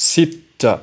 ستة